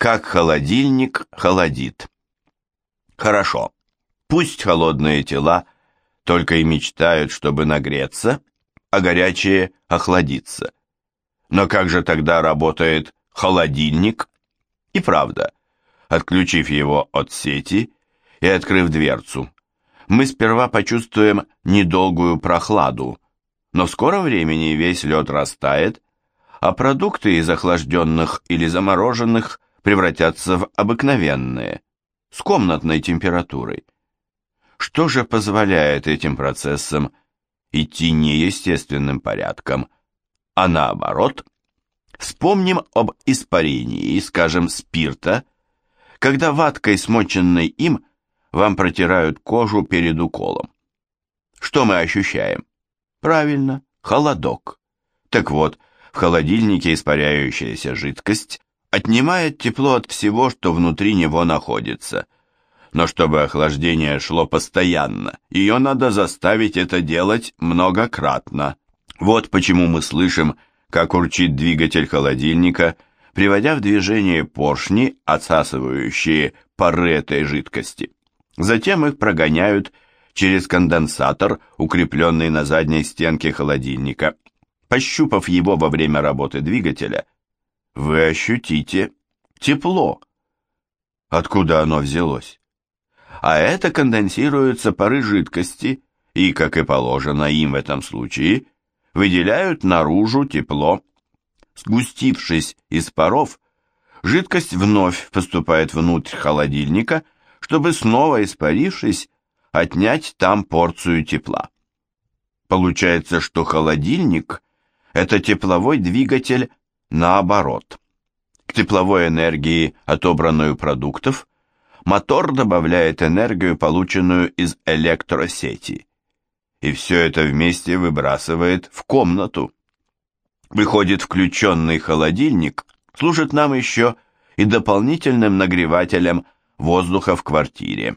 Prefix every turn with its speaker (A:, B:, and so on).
A: Как холодильник холодит. Хорошо, пусть холодные тела только и мечтают, чтобы нагреться, а горячие охладиться. Но как же тогда работает холодильник? И правда, отключив его от сети и открыв дверцу, мы сперва почувствуем недолгую прохладу, но в скором времени весь лед растает, а продукты из охлажденных или замороженных превратятся в обыкновенные, с комнатной температурой. Что же позволяет этим процессам идти неестественным порядком, а наоборот? Вспомним об испарении, скажем, спирта, когда ваткой, смоченной им, вам протирают кожу перед уколом. Что мы ощущаем? Правильно, холодок. Так вот, в холодильнике испаряющаяся жидкость отнимает тепло от всего, что внутри него находится. Но чтобы охлаждение шло постоянно, ее надо заставить это делать многократно. Вот почему мы слышим, как урчит двигатель холодильника, приводя в движение поршни, отсасывающие пары этой жидкости. Затем их прогоняют через конденсатор, укрепленный на задней стенке холодильника. Пощупав его во время работы двигателя, вы ощутите тепло. Откуда оно взялось? А это конденсируются пары жидкости, и, как и положено им в этом случае, выделяют наружу тепло. Сгустившись из паров, жидкость вновь поступает внутрь холодильника, чтобы снова испарившись, отнять там порцию тепла. Получается, что холодильник – это тепловой двигатель наоборот. К тепловой энергии, отобранной у продуктов, мотор добавляет энергию, полученную из электросети. И все это вместе выбрасывает в комнату. Выходит, включенный холодильник служит нам еще и дополнительным нагревателем воздуха в квартире.